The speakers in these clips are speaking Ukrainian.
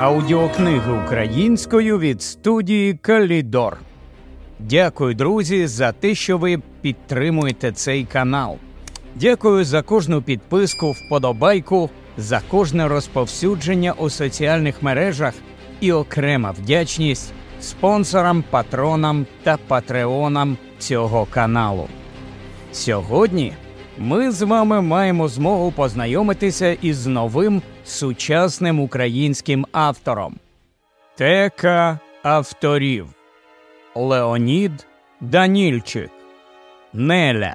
Аудіокниги українською від студії Калідор. Дякую, друзі, за те, що ви підтримуєте цей канал. Дякую за кожну підписку, вподобайку, за кожне розповсюдження у соціальних мережах і окрема вдячність спонсорам, патронам та патреонам цього каналу. Сьогодні ми з вами маємо змогу познайомитися із новим сучасним українським автором. Тека авторів Леонід Данільчик Неля.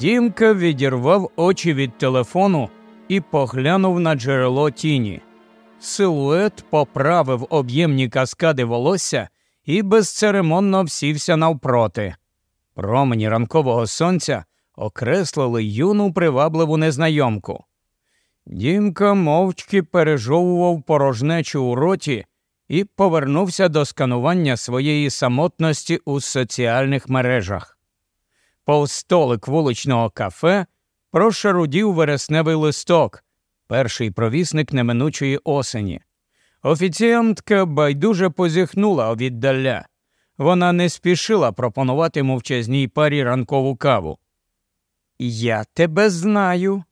Дімка відірвав очі від телефону і поглянув на джерело тіні. Силует поправив об'ємні каскади волосся і безцеремонно всівся навпроти. Промені ранкового сонця окреслили юну привабливу незнайомку. Дімка мовчки пережовував порожнечу у роті і повернувся до сканування своєї самотності у соціальних мережах. Повстолик вуличного кафе прошарудів вересневий листок, перший провісник неминучої осені. Офіціантка байдуже позіхнула віддаля. Вона не спішила пропонувати мовчазній парі ранкову каву. Я тебе знаю.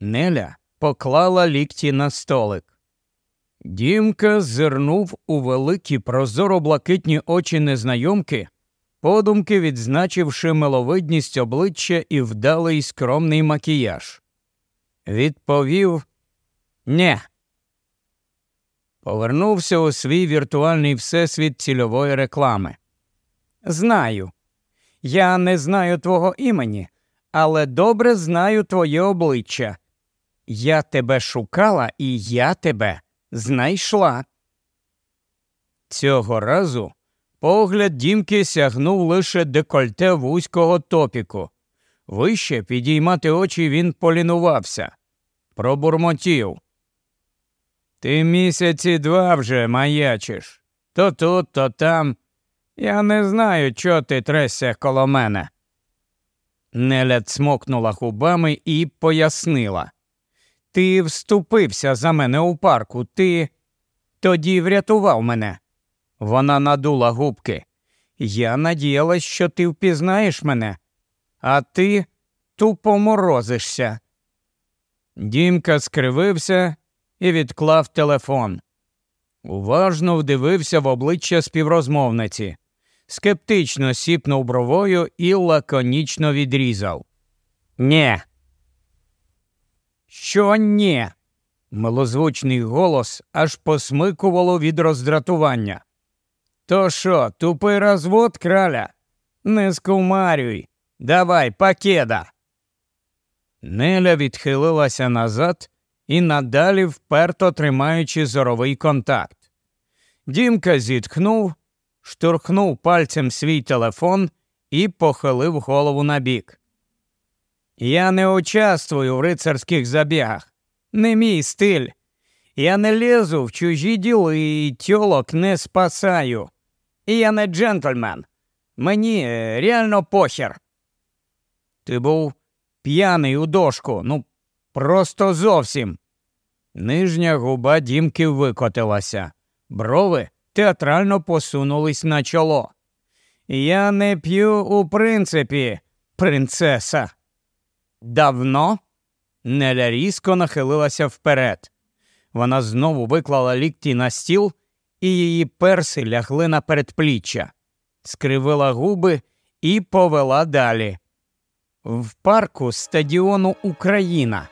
Неля поклала лікті на столик. Дімка зирнув у великі прозоро блакитні очі незнайомки, подумки відзначивши миловидність обличчя і вдалий скромний макіяж. Відповів «Нє». Повернувся у свій віртуальний всесвіт цільової реклами. Знаю. Я не знаю твого імені, але добре знаю твоє обличчя. Я тебе шукала і я тебе знайшла. Цього разу погляд дімки сягнув лише декольте вузького топіку. Вище підіймати очі він полінувався. Пробурмотів. Ти місяці два вже маячиш. То тут, то там. Я не знаю, чого ти тресся коло мене. Неля цмокнула губами і пояснила. Ти вступився за мене у парку, ти тоді врятував мене. Вона надула губки. Я надіялась, що ти впізнаєш мене, а ти тупо морозишся. Дімка скривився і відклав телефон. Уважно вдивився в обличчя співрозмовниці, скептично сіпнув бровою і лаконічно відрізав. Нє. Що ні? Милозвучний голос аж посмикувало від роздратування. То що, тупий розвод краля? Не скумарюй. Давай, пакеда. Неля відхилилася назад і надалі вперто тримаючи зоровий контакт. Дімка зітхнув, штурхнув пальцем свій телефон і похилив голову набік. Я не участвую в рицарських забігах. Не мій стиль. Я не лізу в чужі діли і тьолок не спасаю. І я не джентльмен. Мені е, реально похер. Ти був п'яний у дошку, ну просто зовсім. Нижня губа дімки викотилася, брови театрально посунулись на чоло. Я не п'ю у принципі, принцеса. Давно? Неля різко нахилилася вперед. Вона знову виклала лікті на стіл, і її перси лягли на передпліччя, скривила губи і повела далі. В парку стадіону Україна.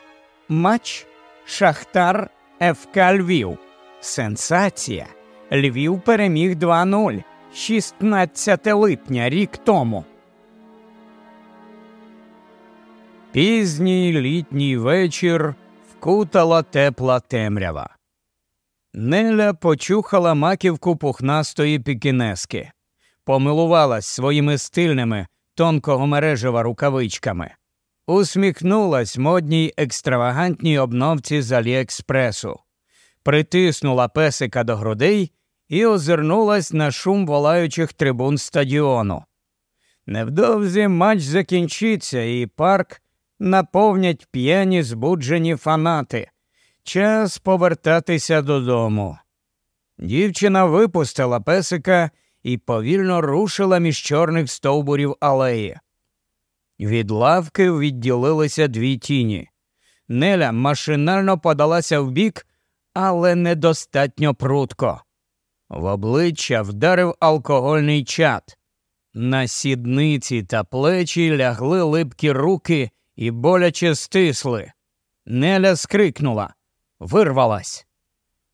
Матч Шахтар ФК Львів. Сенсація. Львів переміг 2-0 16 липня рік тому. Пізній літній вечір вкутала тепла темрява. Неля почухала маківку пухнастої пікінески, помилувалась своїми стильними тонкого мережева рукавичками, усміхнулась модній екстравагантній обновці з Аліекспресу, притиснула песика до грудей і озирнулась на шум волаючих трибун стадіону. Невдовзі матч закінчиться, і парк наповнять п'яні збуджені фанати. Час повертатися додому. Дівчина випустила песика і повільно рушила між чорних стовбурів алеї. Від лавки відділилися дві тіні. Неля машинально подалася вбік, але недостатньо прутко. В обличчя вдарив алкогольний чад. На сідниці та плечі лягли липкі руки і боляче стисли. Неля скрикнула, вирвалась.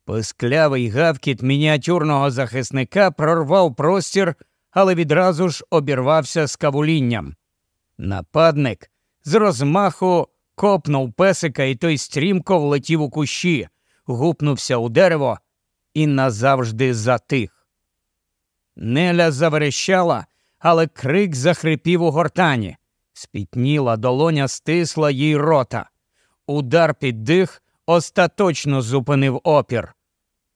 Писклявий гавкіт мініатюрного захисника прорвав простір, але відразу ж обірвався з кавулінням. Нападник з розмаху копнув песика, і той стрімко влетів у кущі, гупнувся у дерево і назавжди затих. Неля заверещала, але крик захрипів у гортані. Спітніла долоня стисла їй рота. Удар під дих остаточно зупинив опір.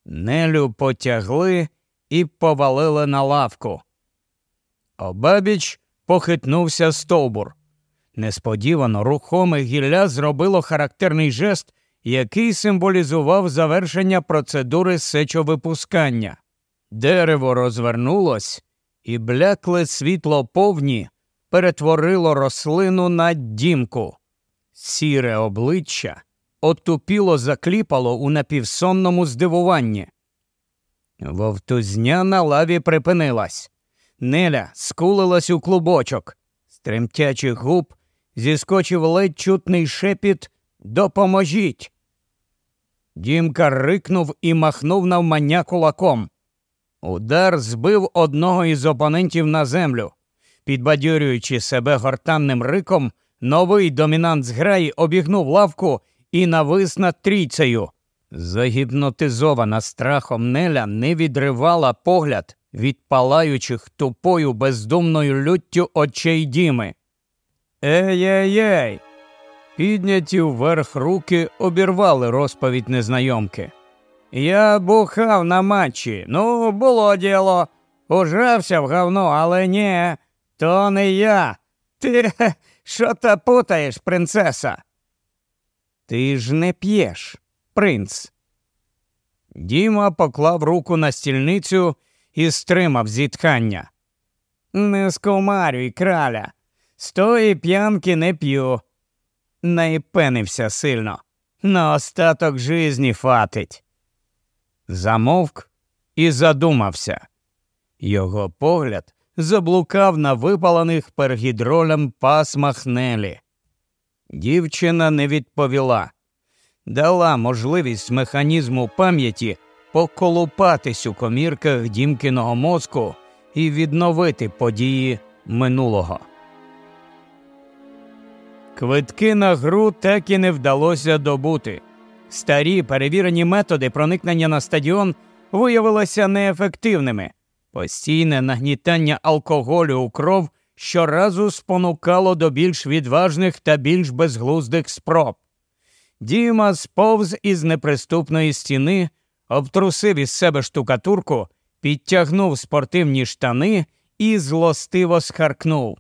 Нелю потягли і повалили на лавку. Обабіч похитнувся стовбур. Несподівано рухоме гілля зробило характерний жест, який символізував завершення процедури сечовипускання. Дерево розвернулось, і блякле світло повні перетворило рослину на дімку. Сіре обличчя отупіло закліпало у напівсонному здивуванні. Вовтузня на лаві припинилась. Неля скулилась у клубочок. З тремтячих губ зіскочив ледь чутний шепіт Допоможіть. Дімка рикнув і махнув навмання кулаком. Удар збив одного із опонентів на землю. Підбадьорюючи себе гортанним риком, новий домінант зграї обігнув лавку і навис над трійцею. Загіпнотизована страхом Неля не відривала погляд від палаючих тупою бездумною люттю очей Діми. Ей-ей-ей! Підняті вверх руки обірвали розповідь незнайомки. Я бухав на матчі. Ну, було діло. Ужався в говно, але ні, то не я. Ти що та путаєш, принцеса? Ти ж не п'єш, принц. Діма поклав руку на стільницю і стримав зітхання. Не скомарюй, краля, з тої п'янки не п'ю. Найпенився сильно. На остаток жизні фатить. Замовк і задумався. Його погляд заблукав на випалених пергідролем пасмах Нелі. Дівчина не відповіла, дала можливість механізму пам'яті поколупатись у комірках дімкиного мозку і відновити події минулого. Квитки на гру так і не вдалося добути. Старі перевірені методи проникнення на стадіон виявилися неефективними. Постійне нагнітання алкоголю у кров щоразу спонукало до більш відважних та більш безглуздих спроб. Діма сповз із неприступної стіни, обтрусив із себе штукатурку, підтягнув спортивні штани і злостиво схаркнув.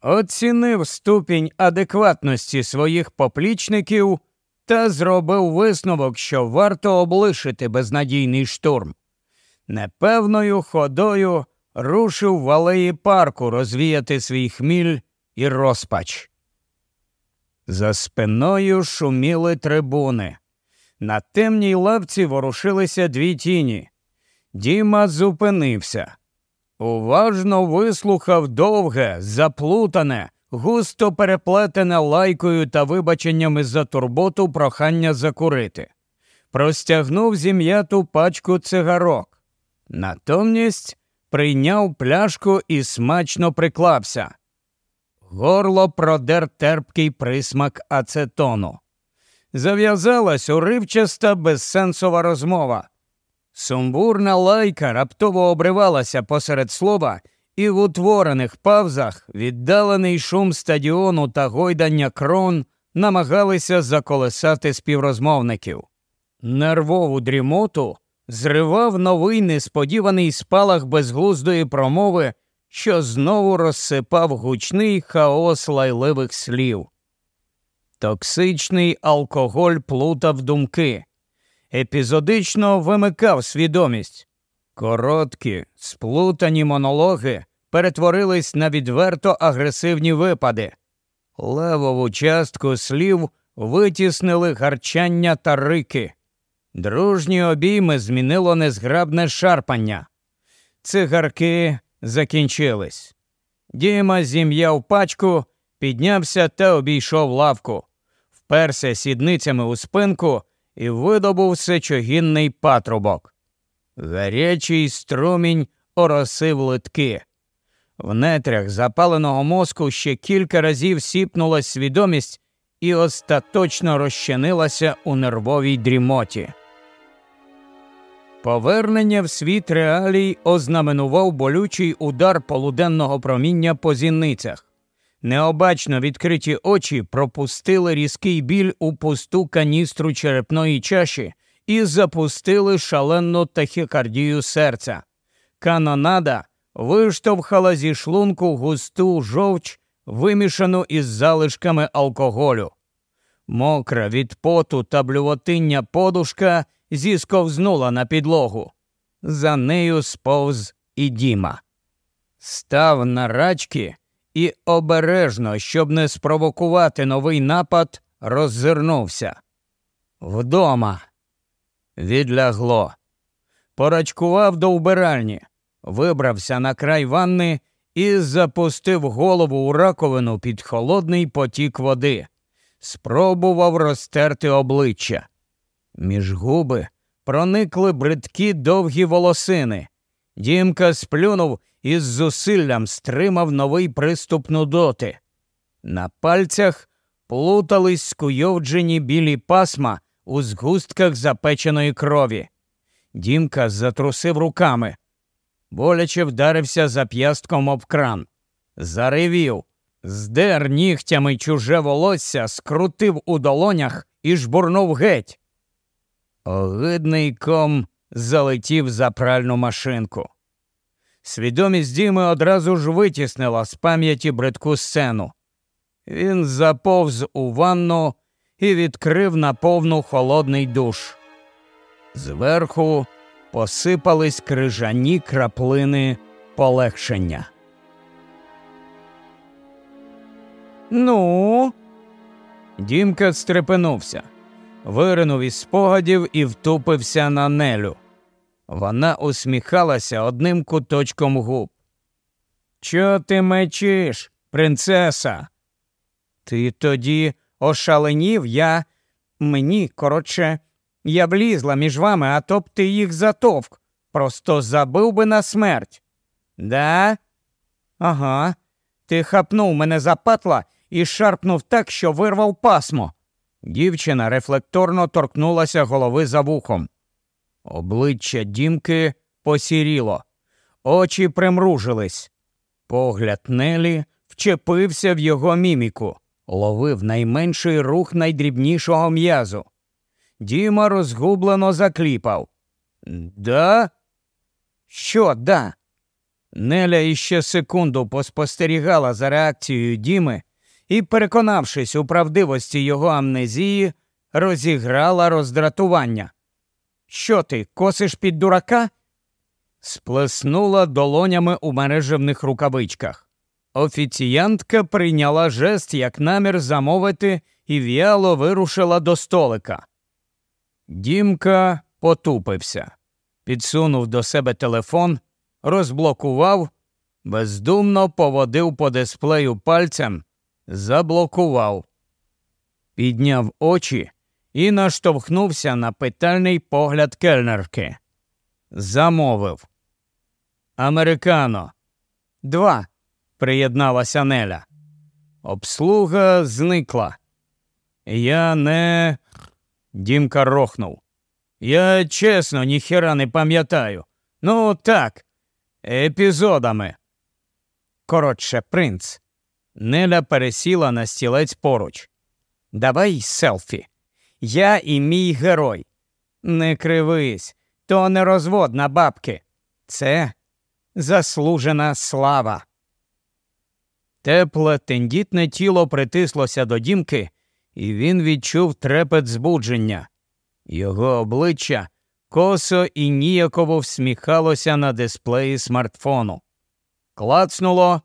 Оцінив ступінь адекватності своїх поплічників та зробив висновок, що варто облишити безнадійний штурм. Непевною ходою рушив в алеї парку розвіяти свій хміль і розпач. За спиною шуміли трибуни. На темній лавці ворушилися дві тіні. Діма зупинився. Уважно вислухав довге, заплутане, густо переплетене лайкою та вибаченнями за турботу прохання закурити. Простягнув зім'яту пачку цигарок. Натомість прийняв пляшку і смачно приклався. Горло продер терпкий присмак ацетону. Зав'язалась уривчаста безсенсова розмова. Сумбурна лайка раптово обривалася посеред слова, і в утворених павзах віддалений шум стадіону та гойдання крон намагалися заколесати співрозмовників. Нервову дрімоту зривав новий несподіваний спалах безглуздої промови, що знову розсипав гучний хаос лайливих слів. Токсичний алкоголь плутав думки, епізодично вимикав свідомість. Короткі, сплутані монологи перетворились на відверто агресивні випади. Левову частку слів витіснили гарчання та рики. Дружні обійми змінило незграбне шарпання. Цигарки закінчились. Діма зім'яв пачку, піднявся та обійшов лавку, вперся сідницями у спинку і видобув сечогінний патрубок. Гарячий струмінь оросив литки. В нетрях запаленого мозку ще кілька разів сіпнулась свідомість і остаточно розчинилася у нервовій дрімоті. Повернення в світ реалій ознаменував болючий удар полуденного проміння по зіницях. Необачно відкриті очі пропустили різкий біль у пусту каністру черепної чаші і запустили шалену тахікардію серця. Канонада виштовхала зі шлунку густу жовч, вимішану із залишками алкоголю. Мокра від поту та блювотиння подушка зісковзнула на підлогу. За нею сповз і Діма. Став на рачки і обережно, щоб не спровокувати новий напад, роззирнувся. Вдома. Відлягло. Порачкував до вбиральні, вибрався на край ванни і запустив голову у раковину під холодний потік води. Спробував розтерти обличчя. Між губи проникли бридкі довгі волосини. Дімка сплюнув і з зусиллям стримав новий приступ нудоти. На пальцях плутались скуйовджені білі пасма у згустках запеченої крові. Дімка затрусив руками, боляче вдарився зап'ястком об кран, заревів, здер нігтями чуже волосся, скрутив у долонях і жбурнув геть. Огидний ком залетів за пральну машинку. Свідомість Діми одразу ж витіснила з пам'яті бридку сцену. Він заповз у ванну і відкрив на повну холодний душ. Зверху посипались крижані краплини полегшення. Ну, Дімка стрепенувся виринув із спогадів і втупився на нелю. Вона усміхалася одним куточком губ. Чо ти мечиш, принцеса? Ти тоді ошаленів, я. Мені, коротше, я влізла між вами, а то б ти їх затовк. Просто забив би на смерть. Да? Ага. Ти хапнув мене за патла і шарпнув так, що вирвав пасмо. Дівчина рефлекторно торкнулася голови за вухом. Обличчя дімки посіріло, очі примружились. Погляд Нелі вчепився в його міміку, ловив найменший рух найдрібнішого м'язу. Діма розгублено закліпав. Да? Що да? Неля іще секунду поспостерігала за реакцією Діми і, переконавшись у правдивості його амнезії, розіграла роздратування. Що ти, косиш під дурака? Сплеснула долонями у мережевних рукавичках. Офіціянтка прийняла жест як намір замовити і в'яло вирушила до столика. Дімка потупився, підсунув до себе телефон, розблокував, бездумно поводив по дисплею пальцем заблокував, підняв очі і наштовхнувся на питальний погляд кельнерки. Замовив. Американо. Два. приєдналася Неля. Обслуга зникла. Я не. Дімка рохнув. Я чесно, ніхера не пам'ятаю. Ну, так, епізодами. Коротше, принц, Неля пересіла на стілець поруч. Давай селфі. Я і мій герой. Не кривись, то не розвод на бабки. Це заслужена слава. Тепле, тендітне тіло притислося до дімки, і він відчув трепет збудження. Його обличчя косо і ніяково всміхалося на дисплеї смартфону. Клацнуло,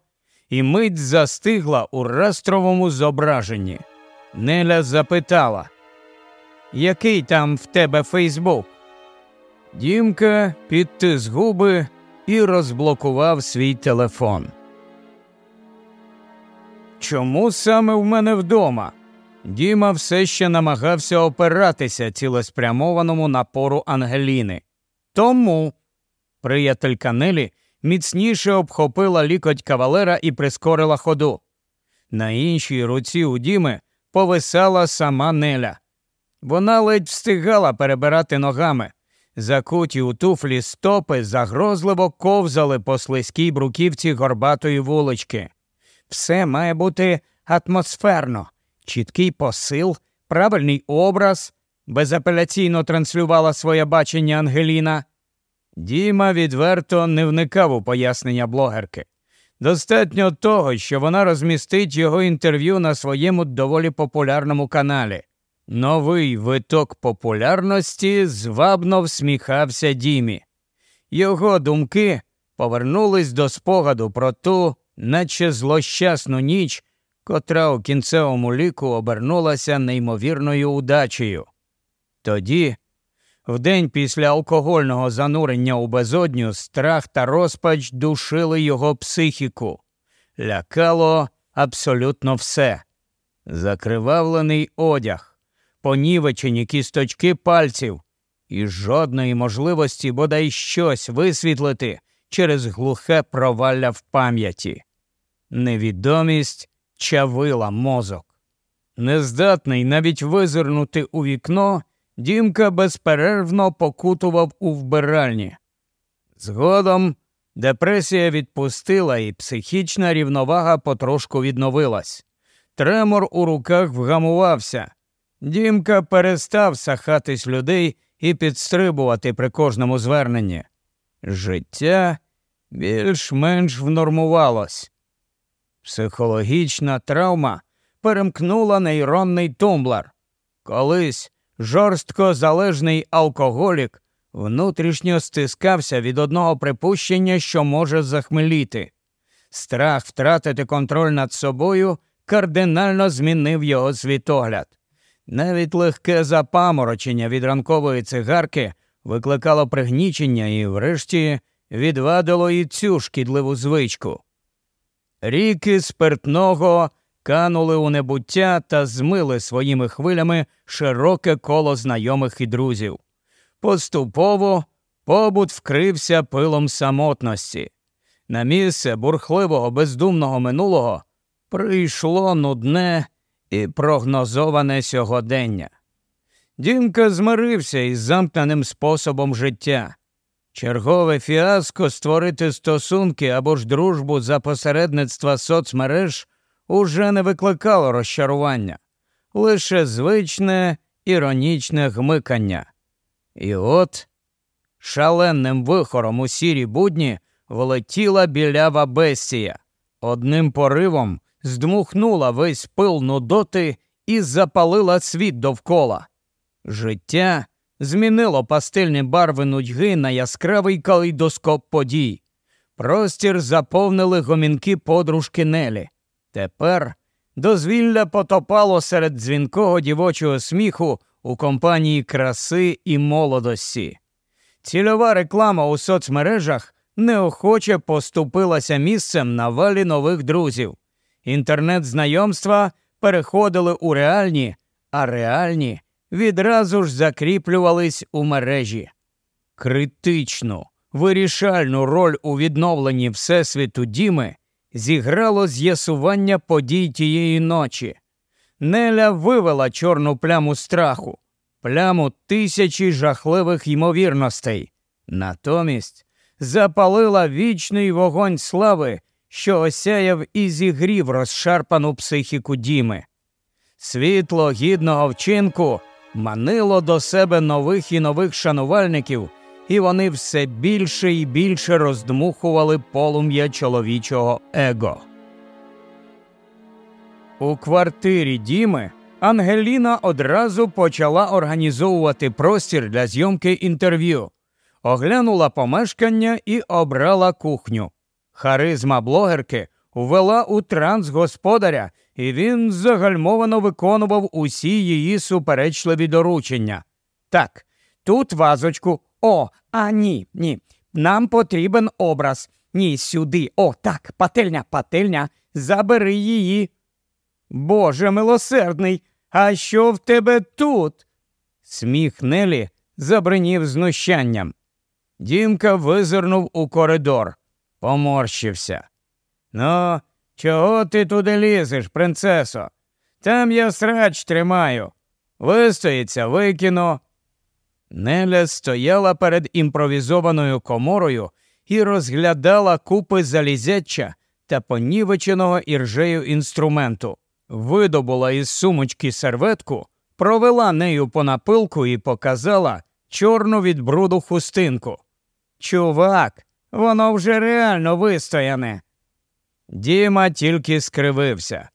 і мить застигла у растровому зображенні. Неля запитала, який там в тебе Фейсбук? Дімка підтис губи і розблокував свій телефон. Чому саме в мене вдома? Діма все ще намагався опиратися цілеспрямованому напору Ангеліни. Тому приятелька Нелі міцніше обхопила лікоть кавалера і прискорила ходу. На іншій руці у Діми повисала сама Неля. Вона ледь встигала перебирати ногами. Закуті у туфлі стопи загрозливо ковзали по слизькій бруківці горбатої вулички. Все має бути атмосферно, чіткий посил, правильний образ, безапеляційно транслювала своє бачення Ангеліна. Діма відверто не вникав у пояснення блогерки. Достатньо того, що вона розмістить його інтерв'ю на своєму доволі популярному каналі. Новий виток популярності звабно всміхався Дімі. Його думки повернулись до спогаду про ту, наче злощасну ніч, котра у кінцевому ліку обернулася неймовірною удачею. Тоді, в день після алкогольного занурення у безодню, страх та розпач душили його психіку, лякало абсолютно все. Закривавлений одяг, понівечені кісточки пальців і жодної можливості бодай щось висвітлити через глухе провалля в пам'яті. Невідомість чавила мозок. Нездатний навіть визирнути у вікно, Дімка безперервно покутував у вбиральні. Згодом депресія відпустила і психічна рівновага потрошку відновилась. Тремор у руках вгамувався. Дімка перестав сахатись людей і підстрибувати при кожному зверненні. Життя більш-менш внормувалось. Психологічна травма перемкнула нейронний тумблер. Колись жорстко залежний алкоголік внутрішньо стискався від одного припущення, що може захмеліти. Страх втратити контроль над собою кардинально змінив його світогляд. Навіть легке запаморочення від ранкової цигарки викликало пригнічення і, врешті, відвадило і цю шкідливу звичку. Ріки спиртного канули у небуття та змили своїми хвилями широке коло знайомих і друзів. Поступово побут вкрився пилом самотності. На місце бурхливого бездумного минулого прийшло нудне і прогнозоване сьогодення. Дімка змирився із замкненим способом життя. Чергове фіаско створити стосунки або ж дружбу за посередництва соцмереж уже не викликало розчарування, лише звичне іронічне гмикання. І от шаленним вихором у сірі будні влетіла білява бестія, одним поривом здмухнула весь пил нудоти і запалила світ довкола. Життя змінило пастельні барви нудьги на яскравий калейдоскоп подій. Простір заповнили гомінки подружки Нелі. Тепер дозвілля потопало серед дзвінкого дівочого сміху у компанії краси і молодості. Цільова реклама у соцмережах неохоче поступилася місцем на валі нових друзів. Інтернет-знайомства переходили у реальні, а реальні відразу ж закріплювались у мережі. Критичну, вирішальну роль у відновленні Всесвіту Діми зіграло з'ясування подій тієї ночі. Неля вивела чорну пляму страху, пляму тисячі жахливих ймовірностей. Натомість запалила вічний вогонь слави, що осяяв і зігрів розшарпану психіку Діми. Світло гідного вчинку манило до себе нових і нових шанувальників, і вони все більше і більше роздмухували полум'я чоловічого его. У квартирі Діми Ангеліна одразу почала організовувати простір для зйомки інтерв'ю, оглянула помешкання і обрала кухню. Харизма блогерки ввела у транс господаря, і він загальмовано виконував усі її суперечливі доручення. Так, тут вазочку. О, а ні, ні. Нам потрібен образ. Ні, сюди. О, так, пательня, пательня. Забери її. Боже милосердний, а що в тебе тут? Сміх Нелі забринів знущанням. Дімка визирнув у коридор, поморщився. Ну, чого ти туди лізеш, принцесо? Там я срач тримаю. Вистоїться, викину. Неля стояла перед імпровізованою коморою і розглядала купи залізяча та понівеченого іржею інструменту. Видобула із сумочки серветку, провела нею по напилку і показала чорну від бруду хустинку. Чувак, воно вже реально вистояне. Діма тільки скривився.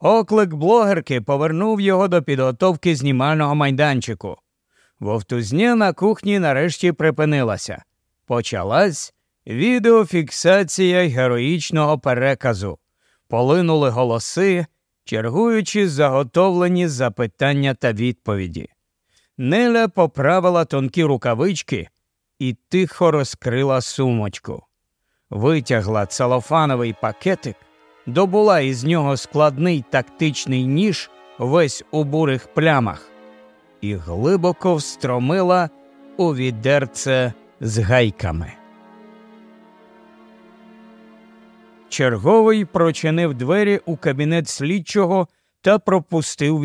Оклик блогерки повернув його до підготовки знімального майданчику. Вовтузня на кухні нарешті припинилася. Почалась відеофіксація героїчного переказу. Полинули голоси, чергуючи заготовлені запитання та відповіді. Неля поправила тонкі рукавички і тихо розкрила сумочку. Витягла целофановий пакетик, добула із нього складний тактичний ніж, весь у бурих плямах, і глибоко встромила у відерце з гайками. Черговий прочинив двері у кабінет слідчого та пропустив